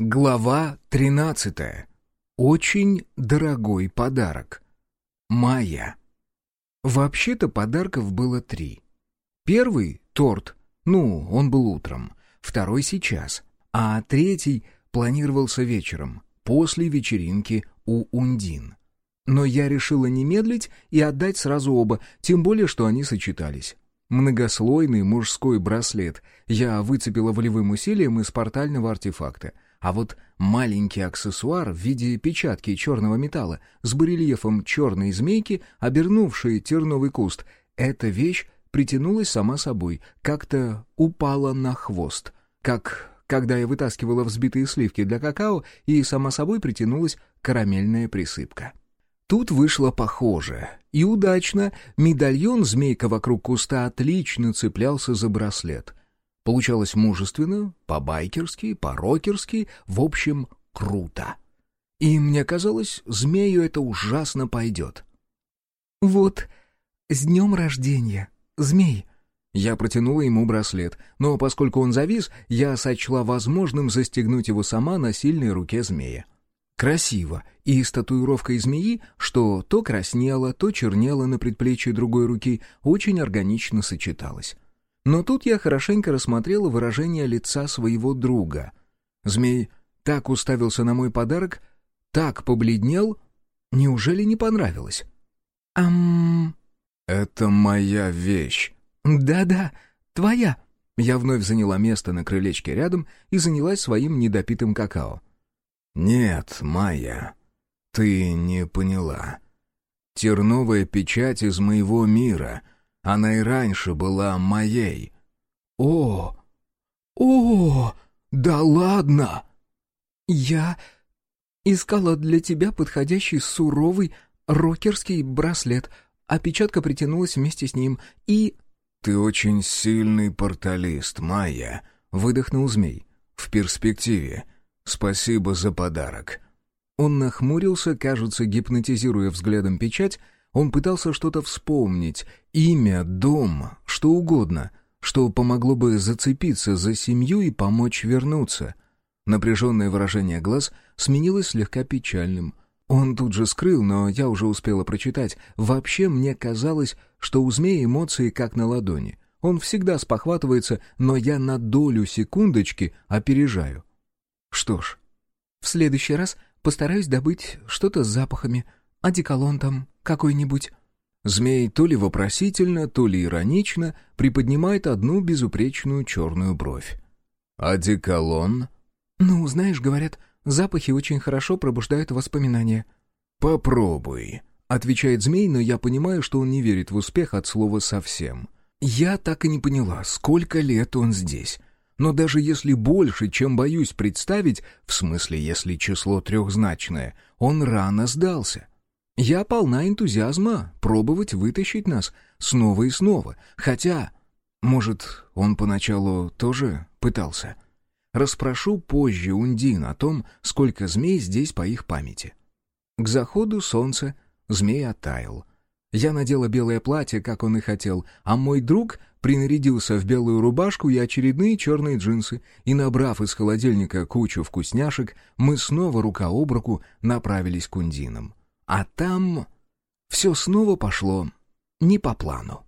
Глава 13. Очень дорогой подарок. Майя. Вообще-то подарков было три. Первый — торт. Ну, он был утром. Второй — сейчас. А третий планировался вечером, после вечеринки у Ундин. Но я решила не медлить и отдать сразу оба, тем более, что они сочетались. Многослойный мужской браслет я выцепила волевым усилием из портального артефакта — а вот маленький аксессуар в виде печатки черного металла с барельефом черной змейки, обернувшей терновый куст, эта вещь притянулась сама собой, как-то упала на хвост, как когда я вытаскивала взбитые сливки для какао, и сама собой притянулась карамельная присыпка. Тут вышло похоже. И удачно, медальон змейка вокруг куста отлично цеплялся за браслет. Получалось мужественно, по-байкерски, по-рокерски, в общем, круто. И мне казалось, змею это ужасно пойдет. «Вот, с днем рождения, змей!» Я протянула ему браслет, но поскольку он завис, я сочла возможным застегнуть его сама на сильной руке змея. Красиво, и с татуировкой змеи, что то краснело, то чернело на предплечье другой руки, очень органично сочеталось. Но тут я хорошенько рассмотрела выражение лица своего друга. Змей так уставился на мой подарок, так побледнел. Неужели не понравилось? «Ам...» «Это моя вещь». «Да-да, твоя». Я вновь заняла место на крылечке рядом и занялась своим недопитым какао. «Нет, Майя, ты не поняла. Терновая печать из моего мира — она и раньше была моей. О! О! Да ладно! Я искала для тебя подходящий суровый рокерский браслет. Опечатка притянулась вместе с ним, и... «Ты очень сильный порталист, Майя», — выдохнул змей. «В перспективе. Спасибо за подарок». Он нахмурился, кажется, гипнотизируя взглядом печать, он пытался что-то вспомнить, имя, дом, что угодно, что помогло бы зацепиться за семью и помочь вернуться. Напряженное выражение глаз сменилось слегка печальным. Он тут же скрыл, но я уже успела прочитать. Вообще мне казалось, что у змеи эмоции как на ладони. Он всегда спохватывается, но я на долю секундочки опережаю. Что ж, в следующий раз постараюсь добыть что-то с запахами. Одеколон там, какой-нибудь?» Змей то ли вопросительно, то ли иронично приподнимает одну безупречную черную бровь. «Одеколон?» «Ну, знаешь, говорят, запахи очень хорошо пробуждают воспоминания». «Попробуй», — отвечает змей, но я понимаю, что он не верит в успех от слова «совсем». Я так и не поняла, сколько лет он здесь. Но даже если больше, чем боюсь представить, в смысле, если число трехзначное, он рано сдался. Я полна энтузиазма пробовать вытащить нас снова и снова. Хотя, может, он поначалу тоже пытался. Распрошу позже Ундин о том, сколько змей здесь по их памяти. К заходу солнца змей оттаял. Я надела белое платье, как он и хотел, а мой друг принарядился в белую рубашку и очередные черные джинсы, и, набрав из холодильника кучу вкусняшек, мы снова рука об руку направились к Ундинам. А там все снова пошло не по плану.